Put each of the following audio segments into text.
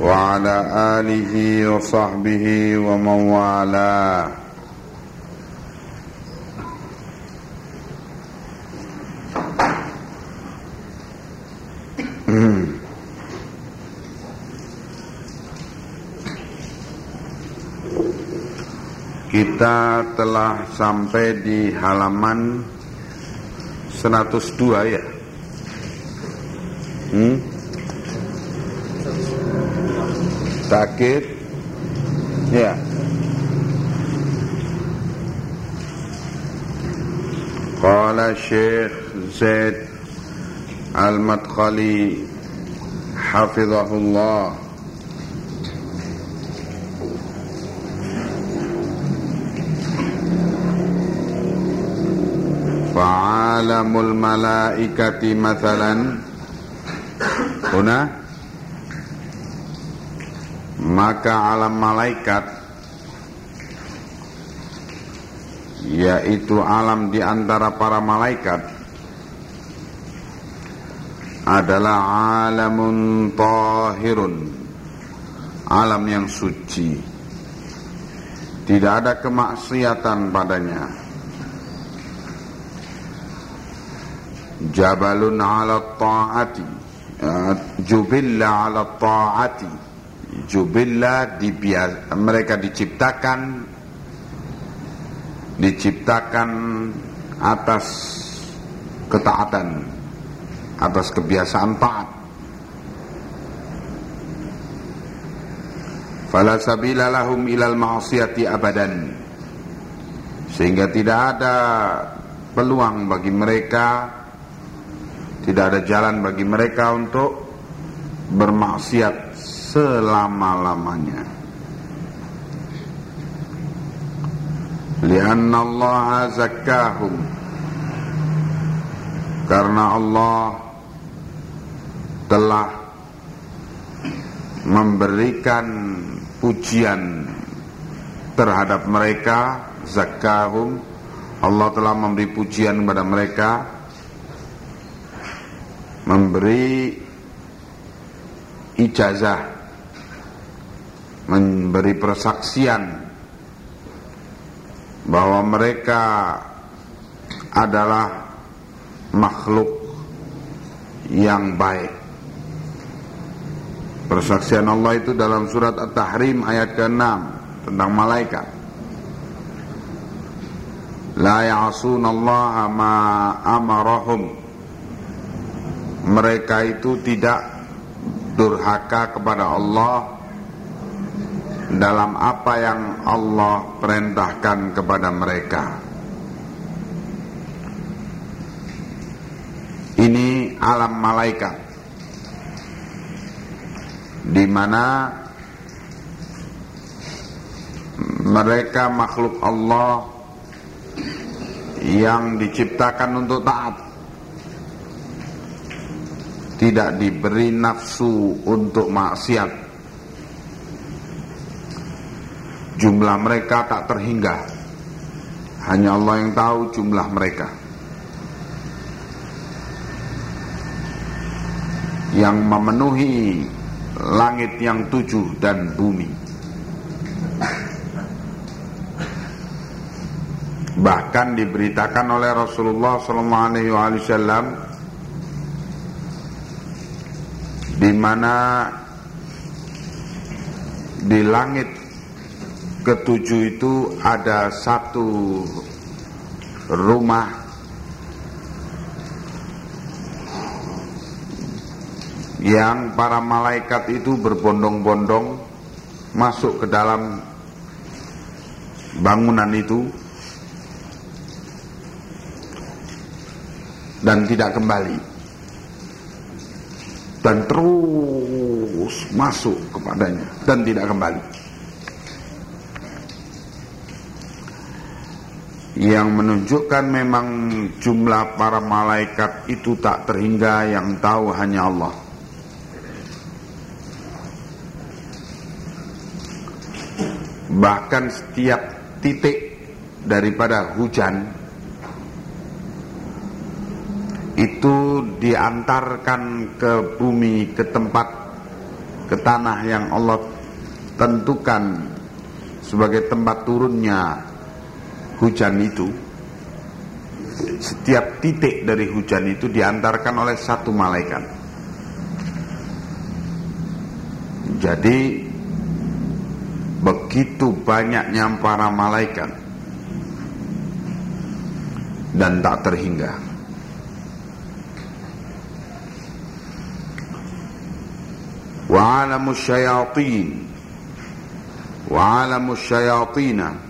وعلى آله وصحبه ومن والاه Kita telah sampai di halaman 102 ya. Hmm? Sakit ya Qala Syekh Zaid Al-Madkhali Hafizahullah Fa'alamul malaikati mathalan Huna maka alam malaikat yaitu alam di antara para malaikat adalah alamun tahirun alam yang suci. Tidak ada kemaksiatan padanya. Jabalun ala ta'ati jubilla ala ta'ati jubilla dibias, mereka diciptakan diciptakan atas ketaatan atas kebiasaan taat. Fala sabila lahum ilal ma'siyati abadan. Sehingga tidak ada peluang bagi mereka tidak ada jalan bagi mereka untuk bermaksiat selama-lamanya. Lianna Allah zakkahum Karena Allah telah memberikan pujian terhadap mereka zakahum Allah telah memberi pujian kepada mereka memberi ijazah memberi persaksian bahwa mereka adalah makhluk yang baik. Persaksian Allah itu dalam surat At-Tahrim ayat ke-6 tentang malaikat. La ya'sunallaha ma amarahum. Mereka itu tidak durhaka kepada Allah dalam apa yang Allah perintahkan kepada mereka. Ini alam malaikat. Di mana mereka makhluk Allah yang diciptakan untuk taat. Tidak diberi nafsu untuk maksiat Jumlah mereka tak terhingga. Hanya Allah yang tahu jumlah mereka. Yang memenuhi langit yang tujuh dan bumi. Bahkan diberitakan oleh Rasulullah SAW di mana di langit ketujuh itu ada satu rumah. Yang para malaikat itu berbondong-bondong masuk ke dalam bangunan itu. Dan tidak kembali. Dan terus masuk kepadanya. Dan tidak kembali yang menunjukkan memang jumlah para malaikat itu tak terhingga yang tahu hanya Allah. Bahkan setiap titik daripada hujan itu diantarkan ke bumi, ke tempat, ke tanah yang Allah tentukan sebagai tempat turunnya hujan itu setiap titik dari hujan itu diantarkan oleh satu malaikat. Jadi begitu banyaknya para malaikat dan tak terhingga. Wa alamus syayatin. Wa alamus syayatina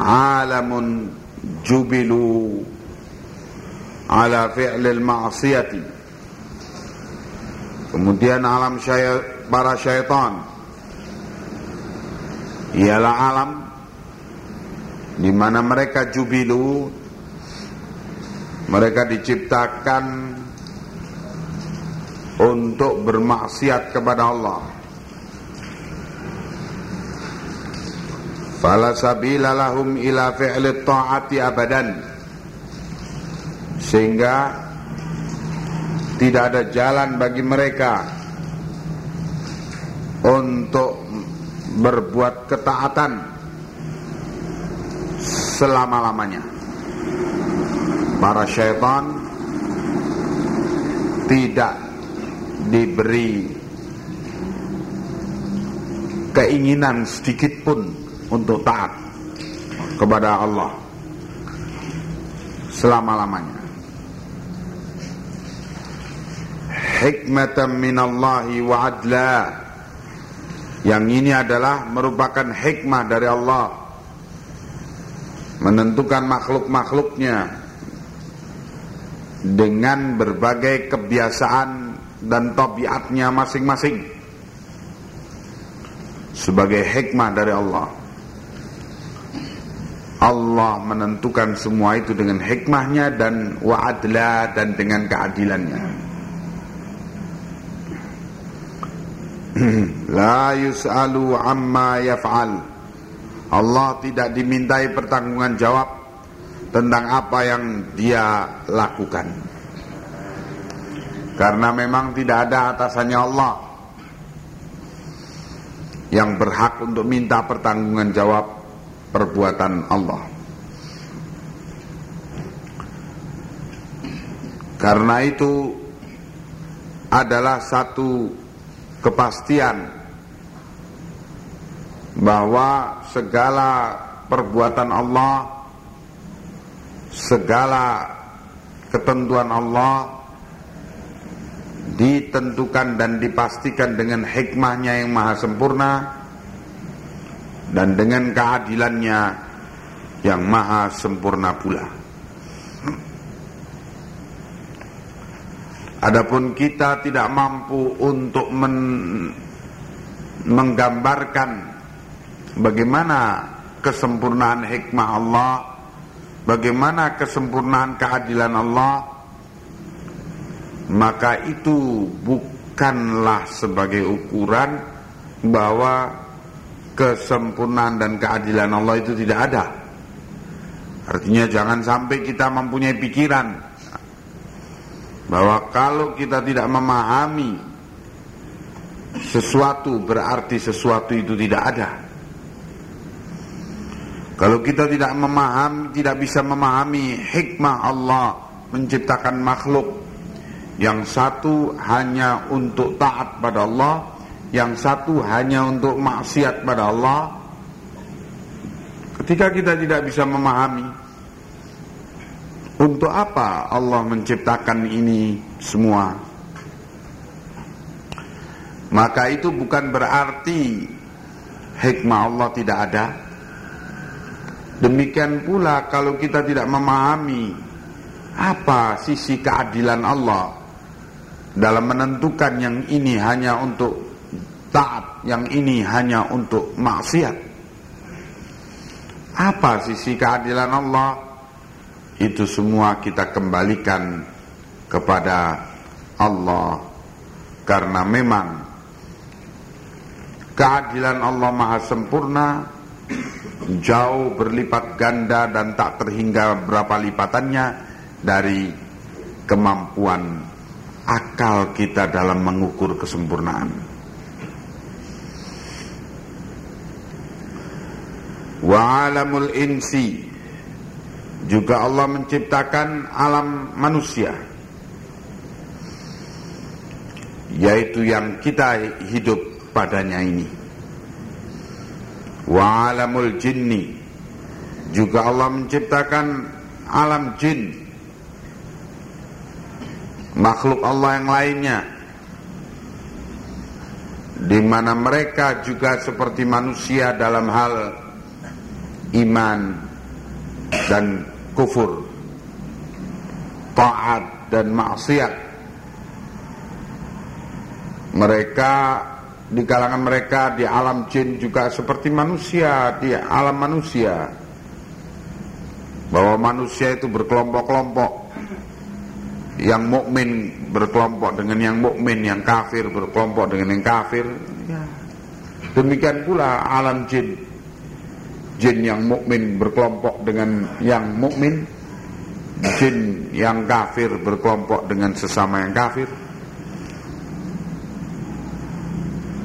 عالم جبلوا على فعل المعصية kemudian alam syaya, para syaitan ialah alam di mana mereka jubilu mereka diciptakan untuk bermaksiat kepada Allah Fala sabila lahum ila fi'li ta'ati abadan. Sehingga tidak ada jalan bagi mereka untuk berbuat ketaatan selama-lamanya. Para syaitan tidak diberi keinginan sedikit pun untuk taat kepada Allah selama-lamanya. Hikmatan minallahi wa adla. Yang ini adalah merupakan hikmah dari Allah menentukan makhluk-makhluknya dengan berbagai kebiasaan dan tabiatnya masing-masing sebagai hikmah dari Allah. Allah menentukan semua itu dengan hikmahnya dan wa'adla dan dengan keadilannya. La yus'alu amma yaf'al. Allah tidak dimintai pertanggungan jawab tentang apa yang dia lakukan. Karena memang tidak ada atasannya Allah yang berhak untuk minta pertanggungan jawab perbuatan Allah. Karena itu adalah satu kepastian bahwa segala perbuatan Allah, segala ketentuan Allah ditentukan dan dipastikan dengan hikmahnya yang maha sempurna dan dengan keadilannya yang maha sempurna pula. Adapun kita tidak mampu untuk men menggambarkan bagaimana kesempurnaan hikmah Allah, bagaimana kesempurnaan keadilan Allah, maka itu bukanlah sebagai ukuran bahwa kesempurnaan dan keadilan Allah itu tidak ada. Artinya jangan sampai kita mempunyai pikiran bahwa kalau kita tidak memahami sesuatu berarti sesuatu itu tidak ada. Kalau kita tidak memahami, tidak bisa memahami hikmah Allah menciptakan makhluk yang satu hanya untuk taat pada Allah, yang satu hanya untuk maksiat pada Allah. Ketika kita tidak bisa memahami untuk apa Allah menciptakan ini semua? Maka itu bukan berarti hikmah Allah tidak ada. Demikian pula kalau kita tidak memahami apa sisi keadilan Allah dalam menentukan yang ini hanya untuk taat yang ini hanya untuk maksiat Apa sisi keadilan Allah? Itu semua kita kembalikan kepada Allah karena memang keadilan Allah maha sempurna jauh berlipat ganda dan tak terhingga berapa lipatannya dari kemampuan akal kita dalam mengukur kesempurnaan. Wa alamul insi. Juga Allah menciptakan alam manusia. Yaitu yang kita hidup padanya ini. Wa alamul jinni. Juga Allah menciptakan alam jin. Makhluk Allah yang lainnya. Di mana mereka juga seperti manusia dalam hal iman dan kufur taat dan maksiat. Mereka di kalangan mereka di alam jin juga seperti manusia di alam manusia. Bahwa manusia itu berkelompok-kelompok. Yang mukmin berkelompok dengan yang mukmin yang kafir berkelompok dengan yang kafir. Ya. demikian pula alam jin jin yang mukmin berkelompok dengan yang mukmin jin yang kafir berkelompok dengan sesama yang kafir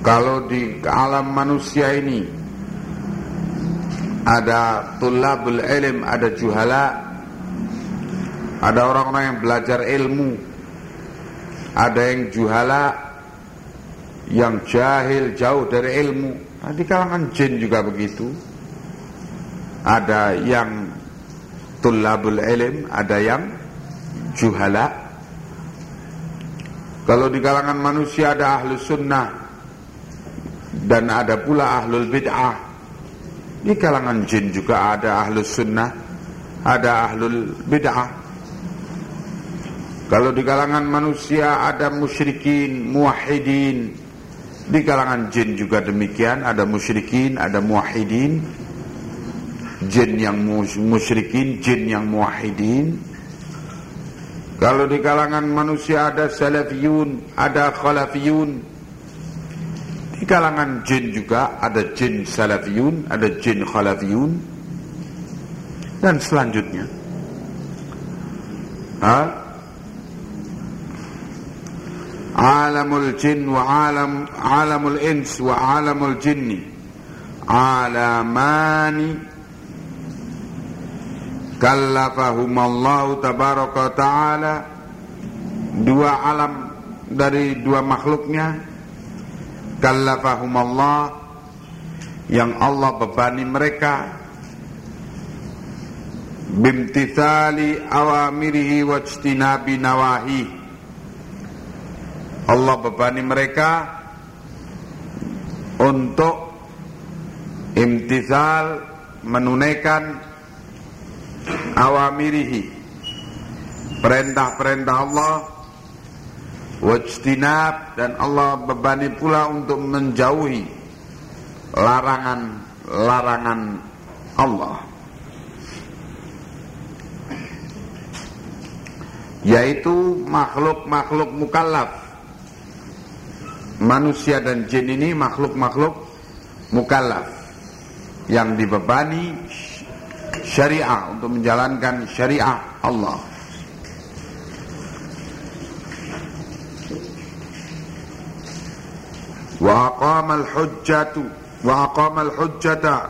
Kalau di alam manusia ini ada tulabul ilm, ada juhala, ada orang-orang yang belajar ilmu, ada yang juhala, yang jahil jauh dari ilmu. Nah, di kalangan jin juga begitu. Ada yang tulabul ilm, ada yang juhala. Kalau di kalangan manusia ada ahlu sunnah, dan ada pula ahlul bid'ah. Di kalangan jin juga ada ahlus sunnah ada ahlul bid'ah. Kalau di kalangan manusia ada musyrikin muwahhidin. Di kalangan jin juga demikian ada musyrikin ada muwahhidin jin yang musyrikin jin yang muwahhidin kalau di kalangan manusia ada salafiyun ada khalafiyun di kalangan jin juga ada jin salafiyun, ada jin khalafiyun dan selanjutnya. Ha? Alamul jin wa alam alamul ins wa alamul jinni alamani kallafahum Allah tabaraka taala. Dua alam dari dua makhluknya. Kallafahum Allah yang Allah bebani mereka. Bimtithali awamirihi wajtinabi nawahi. Allah bebani mereka untuk imtithal menunaikan awamirihi. Perintah-perintah Allah wajtinab dan Allah bebani pula untuk menjauhi larangan-larangan Allah. Yaitu makhluk-makhluk mukallaf. Manusia dan jin ini makhluk-makhluk mukallaf yang dibebani syariah untuk menjalankan syariah Allah. Wa aqamal hujjatu wa aqamal hujjata.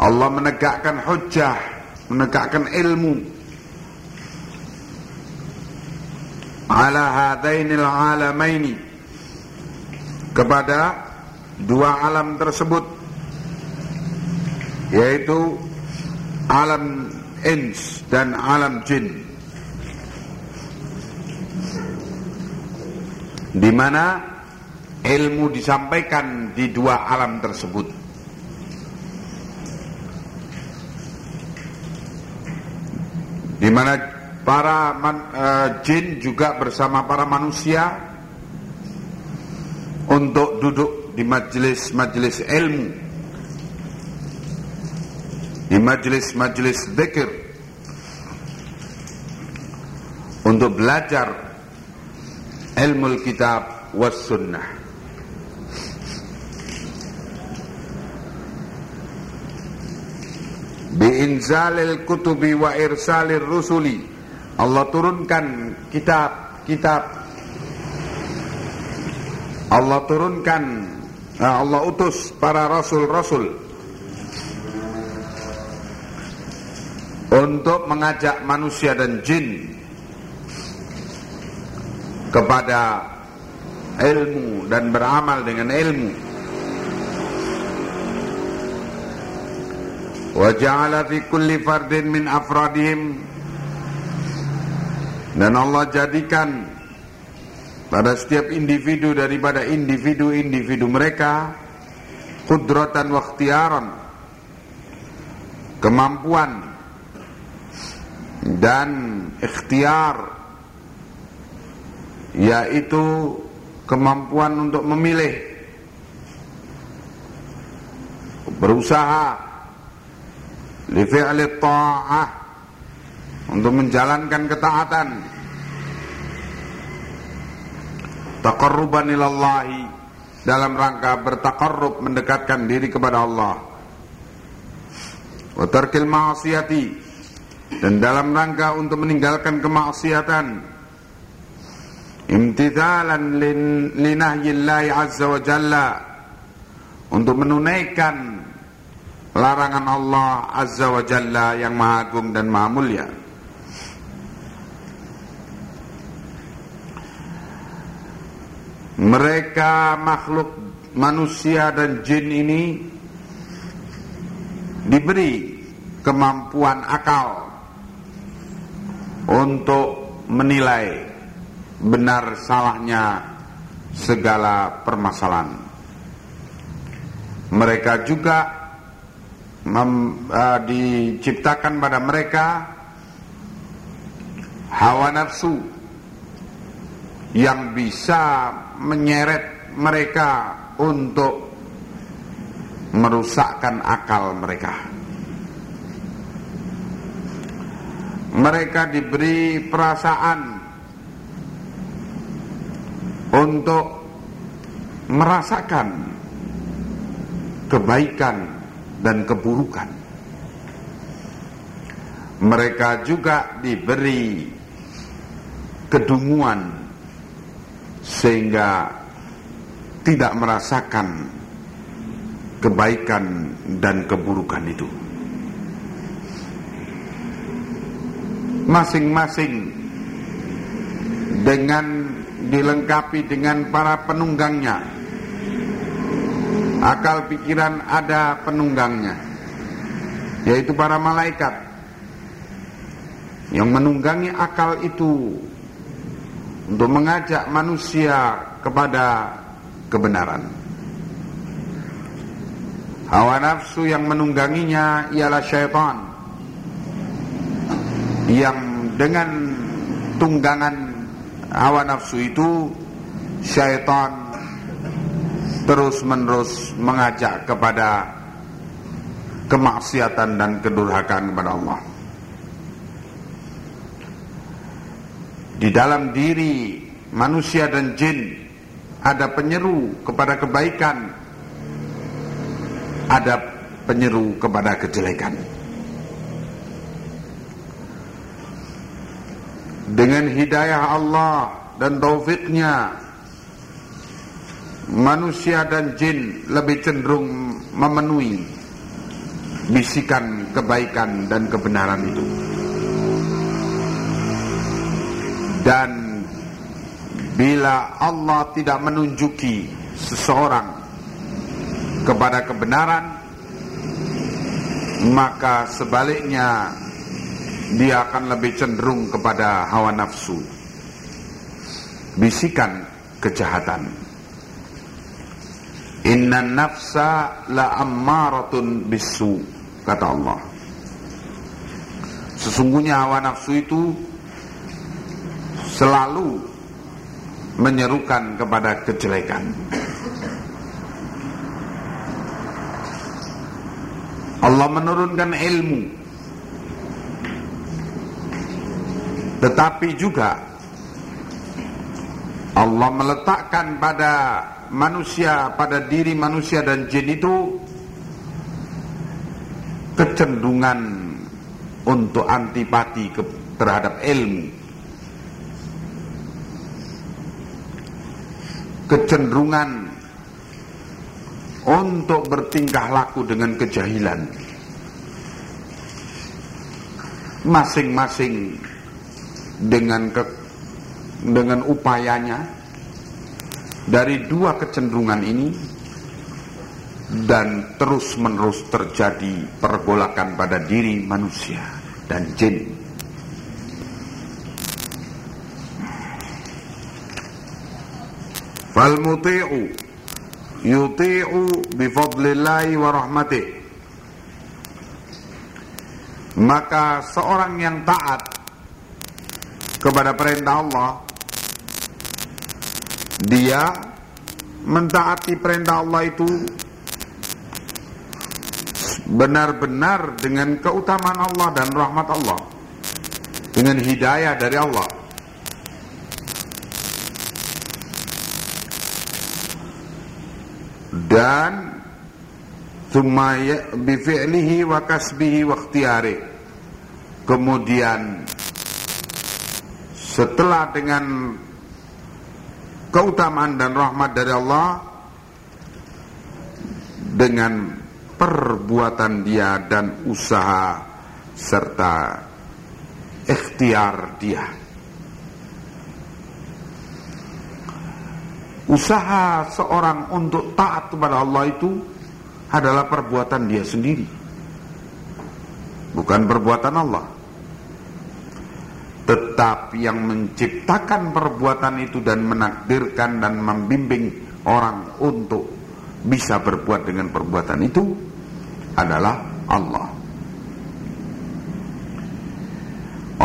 Allah menegakkan hujjah menegakkan ilmu. Ala hadainil alamaini. Kepada dua alam tersebut yaitu alam ins dan alam jin di mana ilmu disampaikan di dua alam tersebut. Di mana para man, uh, jin juga bersama para manusia untuk duduk di majelis-majelis ilmu di majlis-majlis zikir untuk belajar ilmu kitab was sunnah. Biinzalil kutubi wa irsalir rusuli. Allah turunkan kitab-kitab Allah turunkan eh, Allah utus para rasul-rasul untuk mengajak manusia dan jin kepada ilmu dan beramal dengan ilmu. Wa ja'ala fi kulli fardin min afradihim. Dan Allah jadikan pada setiap individu daripada individu-individu mereka kudratan wa ikhtiaran kemampuan dan ikhtiar yaitu kemampuan untuk memilih berusaha lifi'li ta'ah untuk menjalankan ketaatan taqarruban ilallahi dalam rangka bertakarrub mendekatkan diri kepada Allah wa tarkil ma'asiyati dan dalam rangka untuk meninggalkan kemaksiatan imtithalan linahyillahi azza wa jalla untuk menunaikan larangan Allah Azza wa Jalla yang maha agung dan maha mulia. Mereka makhluk manusia dan jin ini diberi kemampuan akal untuk menilai benar salahnya segala permasalahan mereka juga mem, uh, diciptakan pada mereka hawa nafsu yang bisa menyeret mereka untuk merusakkan akal mereka. Mereka diberi perasaan untuk merasakan kebaikan dan keburukan. Mereka juga diberi kedunguan sehingga tidak merasakan kebaikan dan keburukan itu. Masing-masing dengan dilengkapi dengan para penunggangnya. Akal pikiran ada penunggangnya yaitu para malaikat. Yang menunggangi akal itu untuk mengajak manusia kepada kebenaran. Hawa nafsu yang menungganginya ialah syaitan yang dengan tunggangan hawa nafsu itu syaitan terus-menerus mengajak kepada kemaksiatan dan kedurhakaan kepada Allah. Di dalam diri manusia dan jin ada penyeru kepada kebaikan, ada penyeru kepada kejelekan. Dengan hidayah Allah dan taufiknya manusia dan jin lebih cenderung memenuhi bisikan kebaikan dan kebenaran itu. Dan bila Allah tidak menunjuki seseorang kepada kebenaran, maka sebaliknya dia akan lebih cenderung kepada hawa nafsu. Bisikan kejahatan. Inna nafsa la ammaratun bisu kata Allah. Sesungguhnya hawa nafsu itu selalu menyerukan kepada kejelekan. Allah menurunkan ilmu tetapi juga Allah meletakkan pada manusia pada diri manusia dan jin itu kecenderungan untuk antipati ke, terhadap ilmu. Kecenderungan untuk bertingkah laku dengan kejahilan. Masing-masing dengan ke, dengan upayanya dari dua kecenderungan ini dan terus-menerus terjadi pergolakan pada diri manusia dan jin. Fal muti'u yuti'u bifadlillahi wa rahmatih. Maka seorang yang taat kepada perintah Allah. Dia mentaati perintah Allah itu benar-benar dengan keutamaan Allah dan rahmat Allah. Dengan hidayah dari Allah. Dan thumma bifi'lihi wa kasbihi wa ikhtiyari. Kemudian setelah dengan keutamaan dan rahmat dari Allah dengan perbuatan dia dan usaha serta ikhtiar dia. Usaha seorang untuk taat kepada Allah itu adalah perbuatan dia sendiri. Bukan perbuatan Allah. Tetapi yang menciptakan perbuatan itu dan menakdirkan dan membimbing orang untuk bisa berbuat dengan perbuatan itu adalah Allah.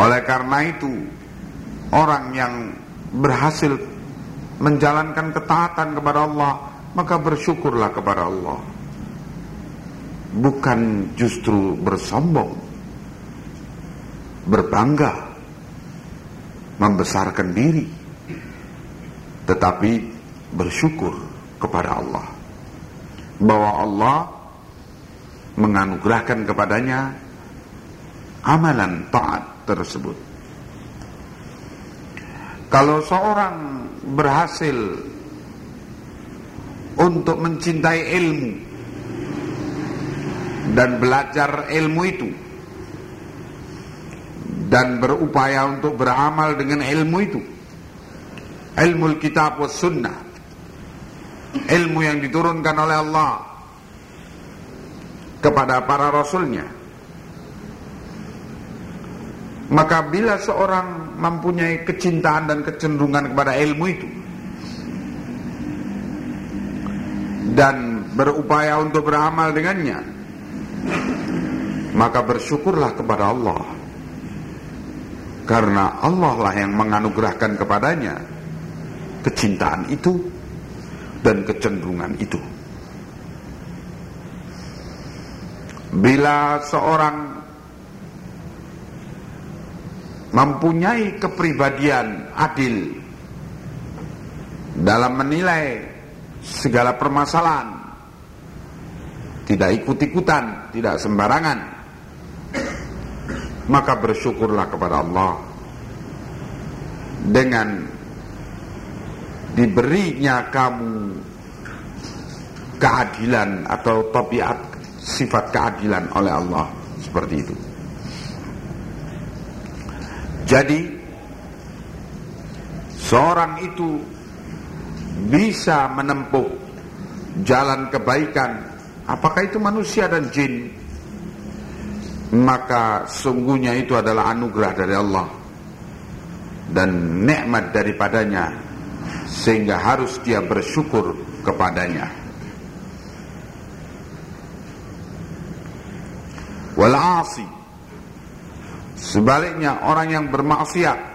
Oleh karena itu, orang yang berhasil menjalankan ketaatan kepada Allah, maka bersyukurlah kepada Allah. Bukan justru bersombong, berbangga, membesarkan diri tetapi bersyukur kepada Allah bahwa Allah menganugerahkan kepadanya amalan taat tersebut. Kalau seorang berhasil untuk mencintai ilmu dan belajar ilmu itu dan berupaya untuk beramal dengan ilmu itu. Ilmu kitab was sunnah. Ilmu yang diturunkan oleh Allah kepada para rasulnya. Maka bila seorang mempunyai kecintaan dan kecenderungan kepada ilmu itu dan berupaya untuk beramal dengannya maka bersyukurlah kepada Allah karena Allah lah yang menganugerahkan kepadanya kecintaan itu dan kecenderungan itu. Bila seorang mempunyai kepribadian adil dalam menilai segala permasalahan, tidak ikut-ikutan, tidak sembarangan, maka bersyukurlah kepada Allah dengan diberinya kamu keadilan atau tabiat sifat keadilan oleh Allah. Seperti itu. Jadi seorang itu bisa menempuh jalan kebaikan. Apakah itu manusia dan jin maka sungguhnya itu adalah anugerah dari Allah dan nikmat daripadanya sehingga harus dia bersyukur kepadanya. Wal asi. Sebaliknya orang yang bermaksiat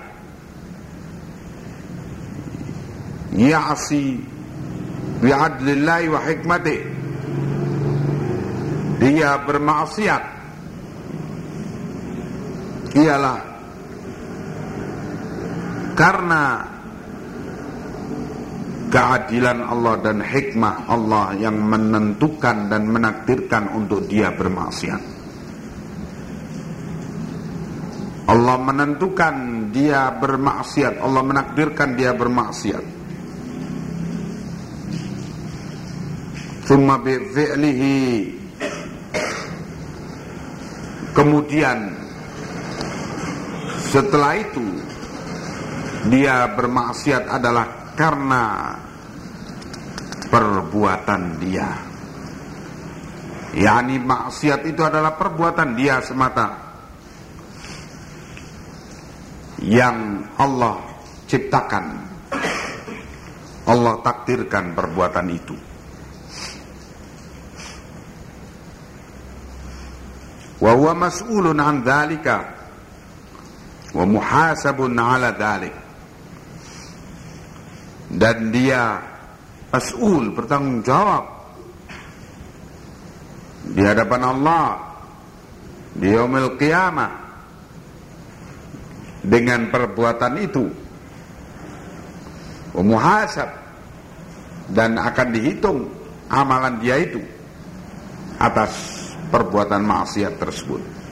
ya'si bi'adlillahi wa hikmatih dia bermaksiat ialah karena keadilan Allah dan hikmah Allah yang menentukan dan menakdirkan untuk dia bermaksiat. Allah menentukan dia bermaksiat, Allah menakdirkan dia bermaksiat. Thumma bi'lihi Kemudian setelah itu dia bermaksiat adalah karena perbuatan dia. Yani maksiat itu adalah perbuatan dia semata yang Allah ciptakan. Allah takdirkan perbuatan itu. Wa huwa mas'ulun an dhalika muhasabun ala dhalik. Dan dia mas'ul bertanggung jawab di hadapan Allah di yaumil qiyamah. Dengan perbuatan itu. Muhasab. Dan akan dihitung amalan dia itu atas perbuatan maksiat tersebut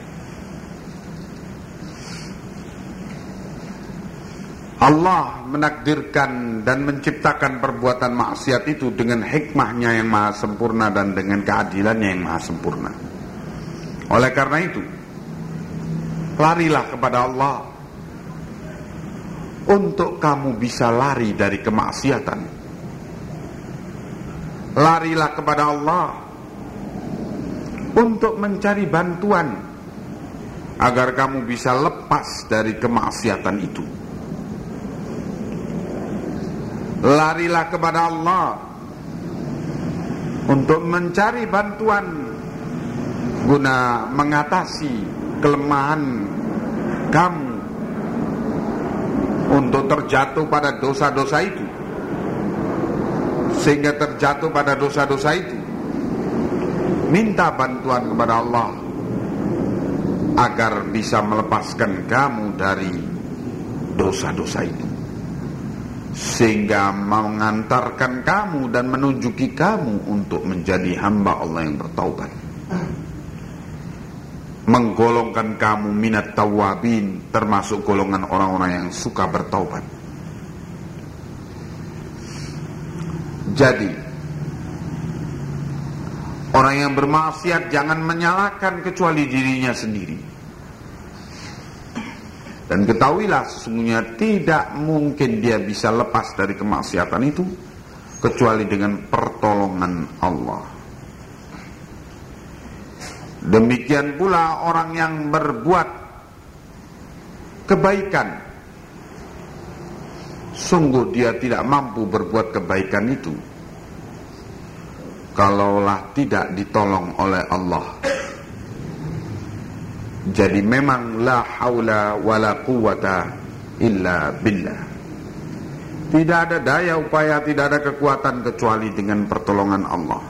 Allah menakdirkan dan menciptakan perbuatan maksiat itu dengan hikmahnya yang maha sempurna dan dengan keadilannya yang maha sempurna. Oleh karena itu, larilah kepada Allah untuk kamu bisa lari dari kemaksiatan. Larilah kepada Allah untuk mencari bantuan agar kamu bisa lepas dari kemaksiatan itu. Larilah kepada Allah untuk mencari bantuan guna mengatasi kelemahan kamu untuk terjatuh pada dosa-dosa itu. Sehingga terjatuh pada dosa-dosa itu. Minta bantuan kepada Allah agar bisa melepaskan kamu dari dosa-dosa itu sehingga mengantarkan kamu dan menunjuki kamu untuk menjadi hamba Allah yang bertaubat menggolongkan kamu minat tawabin termasuk golongan orang-orang yang suka bertaubat. Jadi orang yang bermaksiat jangan menyalahkan kecuali dirinya sendiri. Dan ketahuilah sesungguhnya tidak mungkin dia bisa lepas dari kemaksiatan itu kecuali dengan pertolongan Allah. Demikian pula orang yang berbuat kebaikan. Sungguh dia tidak mampu berbuat kebaikan itu. Kalaulah tidak ditolong oleh Allah Jadi memang la haula wa la quwata illa billah. Tidak ada daya upaya, tidak ada kekuatan kecuali dengan pertolongan Allah.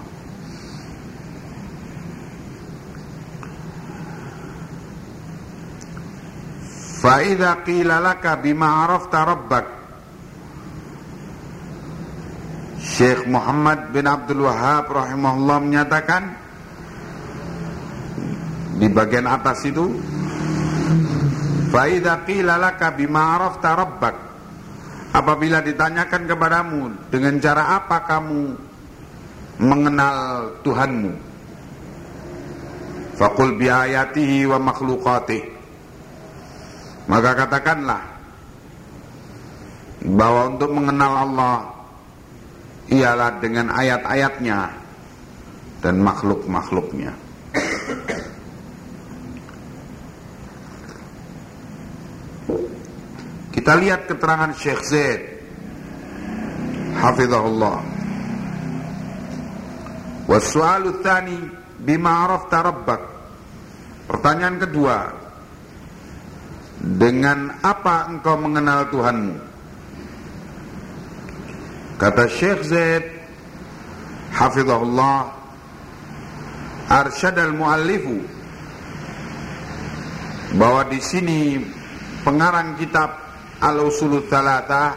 Fa'idha qila laka bima arafta rabbak. Syekh Muhammad bin Abdul Wahab rahimahullah menyatakan di bagian atas itu Fa'idha qila bima arafta rabbak. Apabila ditanyakan kepadamu dengan cara apa kamu mengenal Tuhanmu? Faqul biayatihi wa makhlukatih maka katakanlah bahwa untuk mengenal Allah ialah dengan ayat-ayatnya dan makhluk-makhluknya. Kita lihat keterangan Syekh Zaid. Hafizahullah. Wasu'alu thani bima arafta rabbak. Pertanyaan kedua. Dengan apa engkau mengenal Tuhanmu? Kata Syekh Zaid Hafizahullah arsyad al-muallifu bahwa di sini pengarang kitab Al-Usulut Thalatha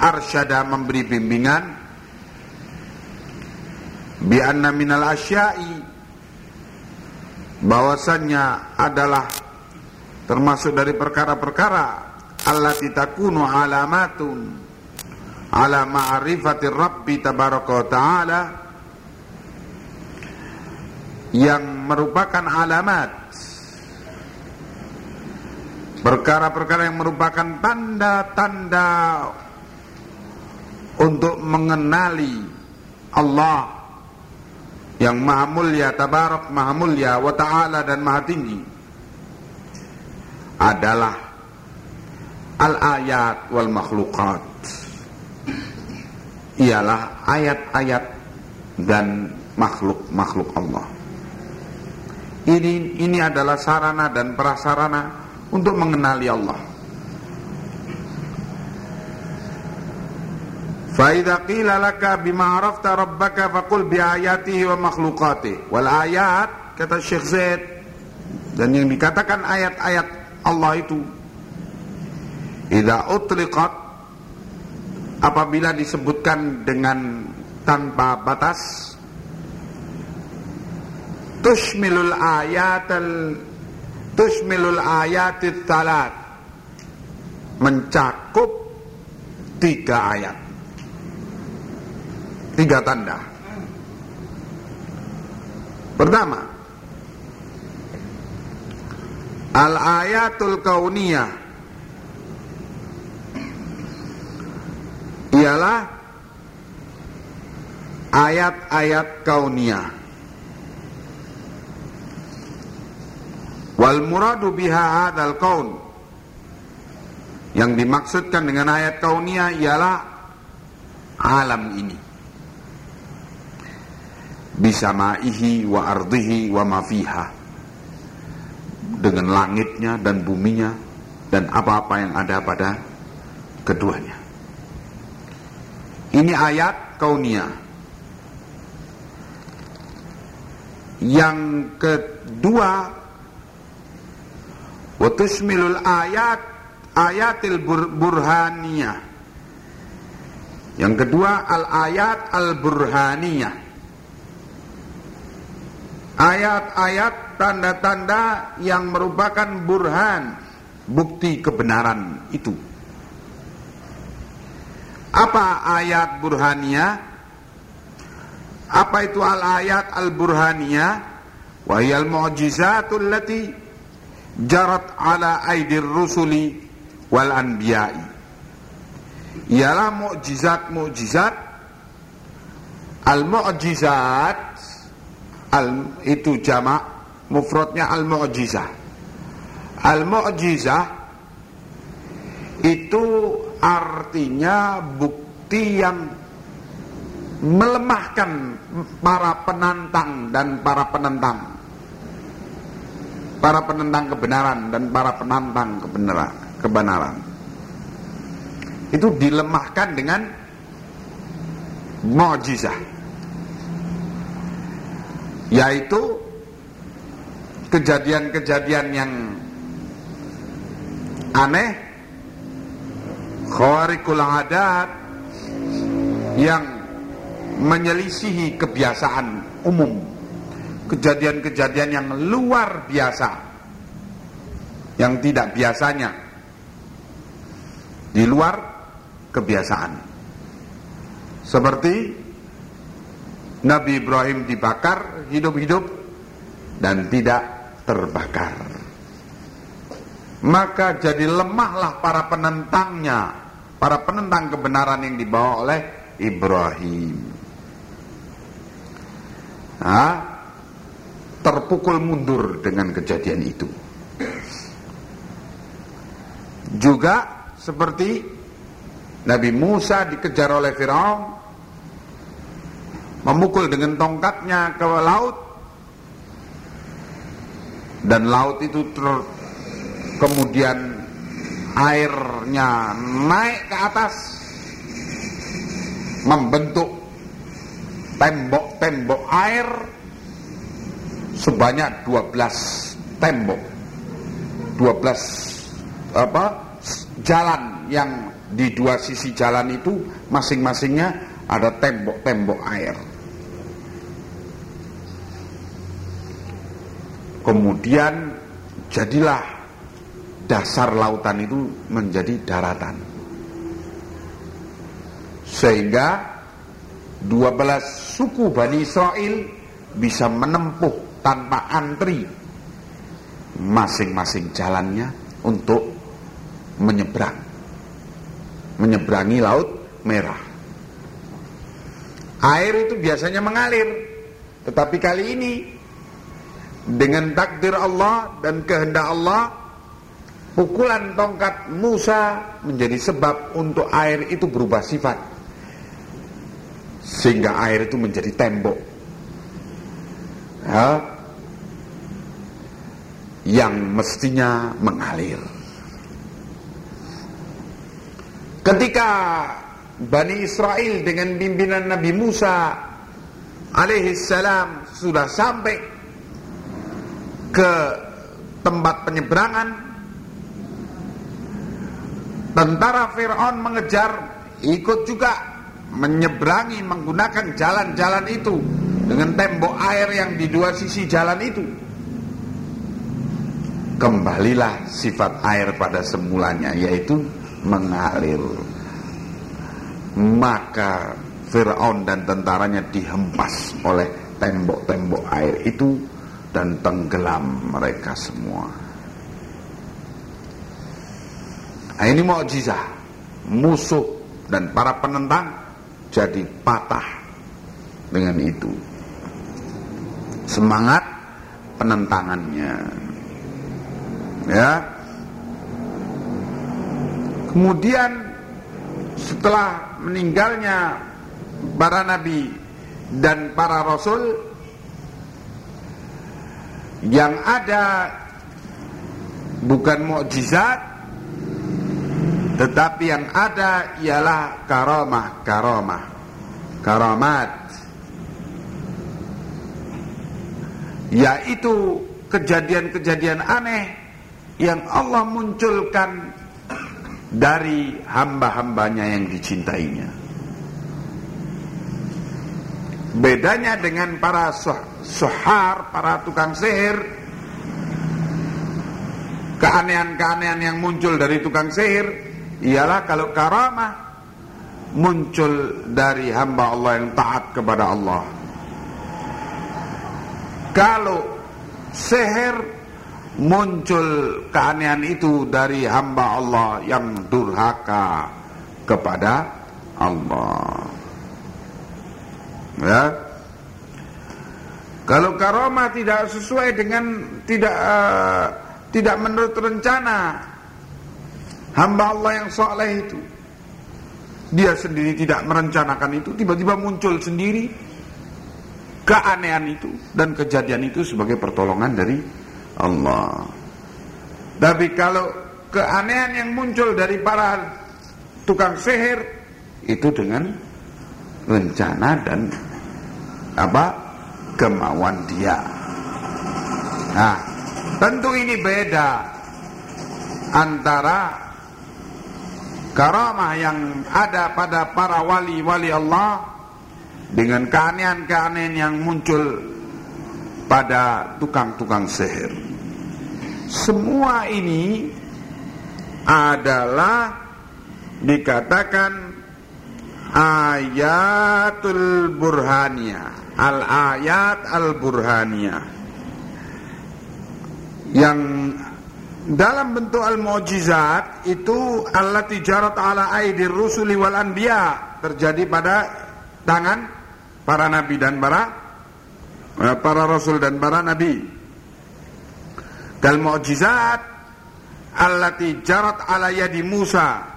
arsyada memberi bimbingan bi anna minal asya'i bahwasannya adalah termasuk dari perkara-perkara allati takunu alamatun ala ma'rifati rabbi tabaraka wa ta'ala yang merupakan alamat perkara-perkara yang merupakan tanda-tanda untuk mengenali Allah yang maha mulia tabarak maha mulia wa ta'ala dan maha tinggi adalah al-ayat wal makhlukat ialah ayat-ayat dan makhluk-makhluk Allah. Ini ini adalah sarana dan prasarana untuk mengenali Allah Fa'idha qila laka bima arafta rabbaka faqul biayatihi wa makhlukatih. Wal ayat, kata Syekh Zaid, dan yang dikatakan ayat-ayat Allah itu, Idza utliqat, apabila disebutkan dengan tanpa batas, tushmilul ayatal tushmilul ayatit talat mencakup tiga ayat tiga tanda. Pertama, al-ayatul kauniyah ialah ayat-ayat kauniyah. Wal muradu biha hadzal kaun. Yang dimaksudkan dengan ayat kauniyah ialah alam ini. Bisamaihi wa ardihi wa mafiha dengan langitnya dan buminya dan apa-apa yang ada pada keduanya. Ini ayat kaunia yang kedua wa tusmilul ayat ayatil burhaniyah. Yang kedua al ayat al burhaniyah ayat-ayat tanda-tanda yang merupakan burhan bukti kebenaran itu. Apa ayat burhania apa itu al ayat al burhania wahiyal mu'jizatul lati jarat ala aidir rusuli wal anbiya'i. Ialah mukjizat-mukjizat. Al mu'jizat al itu jamak mufradnya al mu'jizah al mu'jizah itu artinya bukti yang melemahkan para penantang dan para penentang para penentang kebenaran dan para penantang kebenaran kebenaran. Itu dilemahkan dengan mukjizah. Yaitu kejadian-kejadian yang aneh khawarikul adat yang menyelisihi kebiasaan umum kejadian-kejadian yang luar biasa yang tidak biasanya di luar kebiasaan seperti Nabi Ibrahim dibakar hidup-hidup dan tidak terbakar. Maka jadi lemahlah para penentangnya, para penentang kebenaran yang dibawa oleh Ibrahim. Nah, terpukul mundur dengan kejadian itu. Juga seperti Nabi Musa dikejar oleh Firaun memukul dengan tongkatnya ke laut dan laut itu ter, kemudian airnya naik ke atas membentuk tembok-tembok air sebanyak 12 tembok. 12 apa jalan yang di dua sisi jalan itu masing-masingnya ada tembok-tembok air. Kemudian jadilah dasar lautan itu menjadi daratan. Sehingga 12 suku Bani Israel bisa menempuh tanpa antri masing-masing jalannya untuk menyeberang. Menyeberangi laut merah. Air itu biasanya mengalir tetapi kali ini dengan takdir Allah dan kehendak Allah pukulan tongkat Musa menjadi sebab untuk air itu berubah sifat. Sehingga air itu menjadi tembok ya, yang mestinya mengalir. Ketika Bani Israel dengan pimpinan Nabi Musa alaihissalam sudah sampai ke tempat penyeberangan, tentara Fir'aun mengejar ikut juga menyeberangi menggunakan jalan-jalan itu dengan tembok air yang di dua sisi jalan itu. Kembalilah sifat air pada semulanya yaitu mengalir. Maka Fir'aun dan tentaranya dihempas oleh tembok-tembok air itu dan tenggelam mereka semua. Nah, ini mukjizat. Musuh dan para penentang jadi patah dengan itu semangat penentangannya. Ya. Kemudian setelah meninggalnya para nabi dan para rasul yang ada bukan mukjizat tetapi yang ada ialah karamah karamah karamat yaitu kejadian-kejadian aneh yang Allah munculkan dari hamba-hambanya yang dicintainya. Bedanya dengan para sohar, para tukang sihir, keanehan-keanehan yang muncul dari tukang sihir, ialah kalau karamah muncul dari hamba Allah yang taat kepada Allah. Kalau seher muncul keanehan itu dari hamba Allah yang durhaka kepada Allah. Ya. Kalau karomah tidak sesuai dengan tidak uh, tidak menurut rencana hamba Allah yang soleh itu, dia sendiri tidak merencanakan itu, tiba-tiba muncul sendiri keanehan itu dan kejadian itu sebagai pertolongan dari Allah. Tapi kalau keanehan yang muncul dari para tukang sihir itu dengan rencana dan apa kemauan dia. Nah, tentu ini beda antara karamah yang ada pada para wali-wali Allah dengan keanehan-keanehan yang muncul pada tukang-tukang sihir. Semua ini adalah dikatakan ayatul burhaniyah, al-ayat al-burhaniyah. Yang dalam bentuk al-mu'jizat itu Allah tijarat ala aidir rusuli wal anbiya terjadi pada tangan para nabi dan para para rasul dan para nabi. Kal mu'jizat allati jarat ala yadi Musa.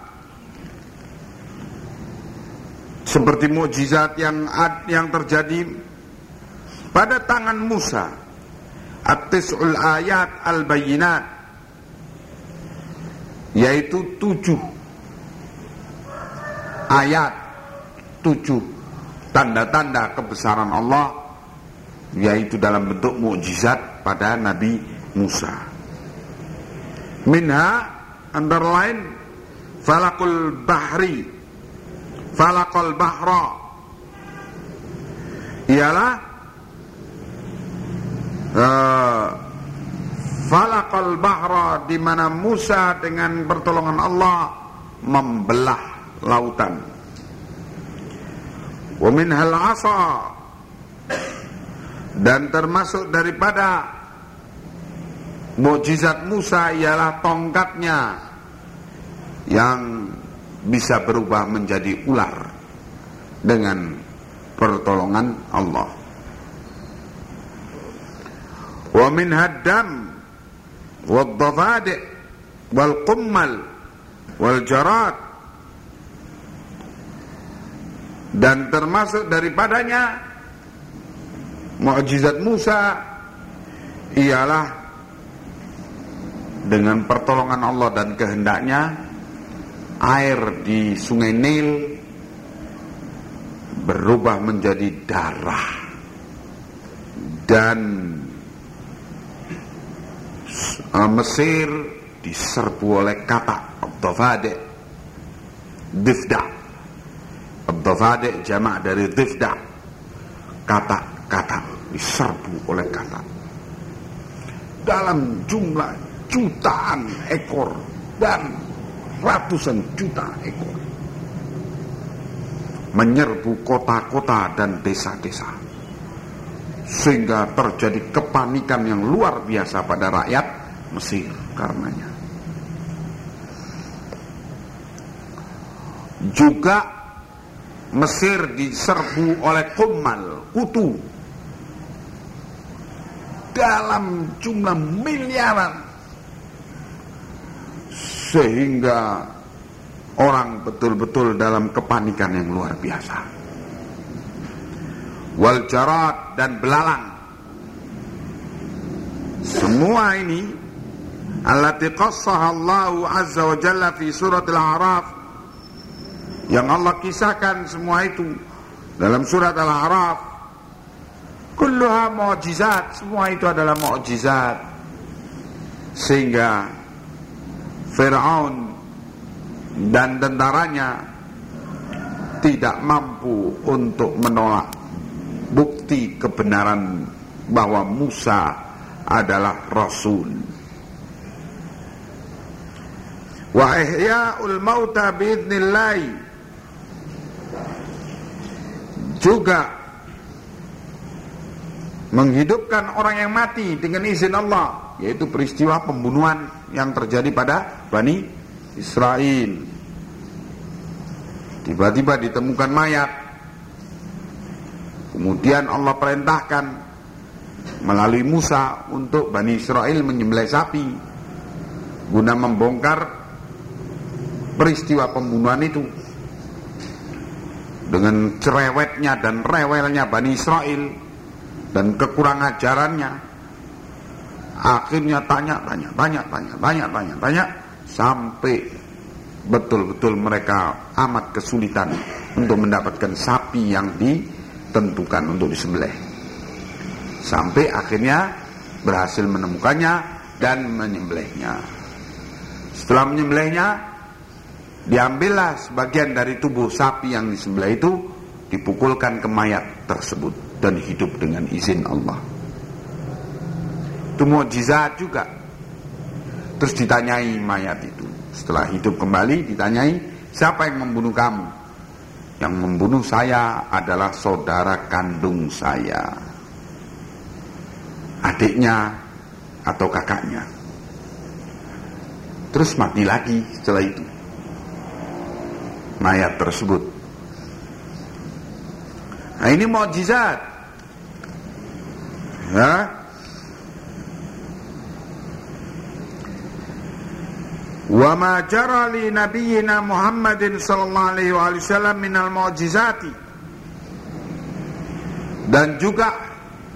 Seperti mukjizat yang yang terjadi pada tangan Musa. At-tis'ul ayat al-bayyinat yaitu tujuh ayat. Tujuh tanda-tanda kebesaran Allah yaitu dalam bentuk mukjizat pada Nabi Musa. Minha antara lain falakul bahri falakul bahra ialah uh, falakul bahra di mana Musa dengan pertolongan Allah membelah lautan. Wa minhal asa dan termasuk daripada mukjizat Musa ialah tongkatnya yang bisa berubah menjadi ular dengan pertolongan Allah. Wa min haddam wal dhafadi wal qummal wal jarat dan termasuk daripadanya mukjizat Musa ialah dengan pertolongan Allah dan kehendaknya air di sungai Nil berubah menjadi darah dan uh, Mesir diserbu oleh kata Abdavade Difda Abdavade jamak dari Difda kata kata, diserbu oleh kata. Dalam jumlah jutaan ekor dan ratusan juta ekor. Menyerbu kota-kota dan desa-desa. Sehingga terjadi kepanikan yang luar biasa pada rakyat Mesir karenanya. Juga Mesir diserbu oleh kumal, kutu dalam jumlah miliaran. Sehingga orang betul-betul dalam kepanikan yang luar biasa. Wal jarat dan belalang. Semua ini allati qassaha Allah azza wa jalla fi surat al-a'raf yang Allah kisahkan semua itu dalam surat al-a'raf Kulluha mu'jizat, semua itu adalah mu'jizat. Sehingga Fir'aun dan tentaranya tidak mampu untuk menolak bukti kebenaran bahwa Musa adalah Rasul. Wa ihya'ul mauta biidnillah juga menghidupkan orang yang mati dengan izin Allah yaitu peristiwa pembunuhan yang terjadi pada Bani Israel. Tiba-tiba ditemukan mayat. Kemudian Allah perintahkan melalui Musa untuk Bani Israel menyembelih sapi guna membongkar peristiwa pembunuhan itu dengan cerewetnya dan rewelnya Bani Israel dan kekurang ajarannya akhirnya tanya tanya tanya tanya tanya tanya tanya sampai betul-betul mereka amat kesulitan untuk mendapatkan sapi yang ditentukan untuk disembelih. Sampai akhirnya berhasil menemukannya dan menyembelihnya. Setelah menyembelihnya diambillah sebagian dari tubuh sapi yang disembelih itu dipukulkan ke mayat tersebut dan hidup dengan izin Allah. Itu mukjizat juga. Terus ditanyai mayat itu. Setelah hidup kembali ditanyai, siapa yang membunuh kamu? Yang membunuh saya adalah saudara kandung saya. Adiknya atau kakaknya. Terus mati lagi setelah itu. Mayat tersebut. Nah ini mukjizat. Ha? Wa ma jara li nabiyyina Muhammadin sallallahu alaihi wasallam minal mu'jizati dan juga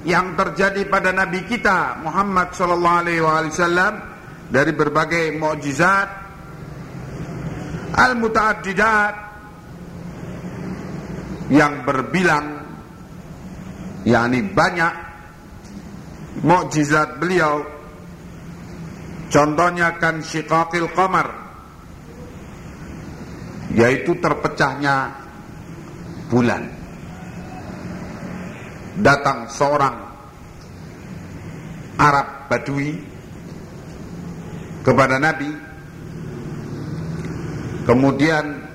yang terjadi pada nabi kita Muhammad sallallahu alaihi wasallam dari berbagai mukjizat al-mutaaddidat. Yang berbilang yakni banyak mukjizat beliau. Contohnya kan syiqaqil qamar yaitu terpecahnya bulan. Datang seorang Arab Badui kepada Nabi kemudian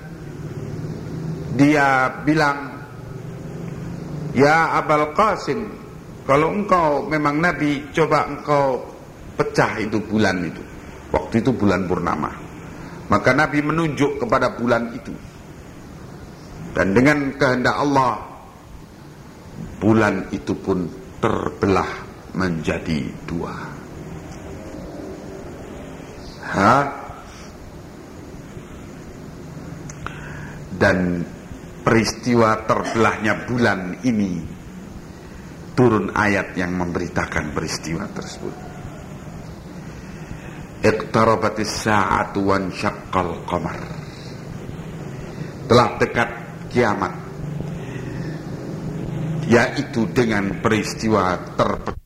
dia bilang Ya Abal Qasim Kalau engkau memang Nabi Coba engkau pecah itu bulan itu. Waktu itu bulan purnama. Maka Nabi menunjuk kepada bulan itu. Dan dengan kehendak Allah Bulan itu pun terbelah menjadi dua. Ha? Dan peristiwa terbelahnya bulan ini turun ayat yang memberitakan peristiwa tersebut. Iqtarabatis sa'atu wan syaqqal qamar. Telah dekat kiamat. Yaitu dengan peristiwa terpecah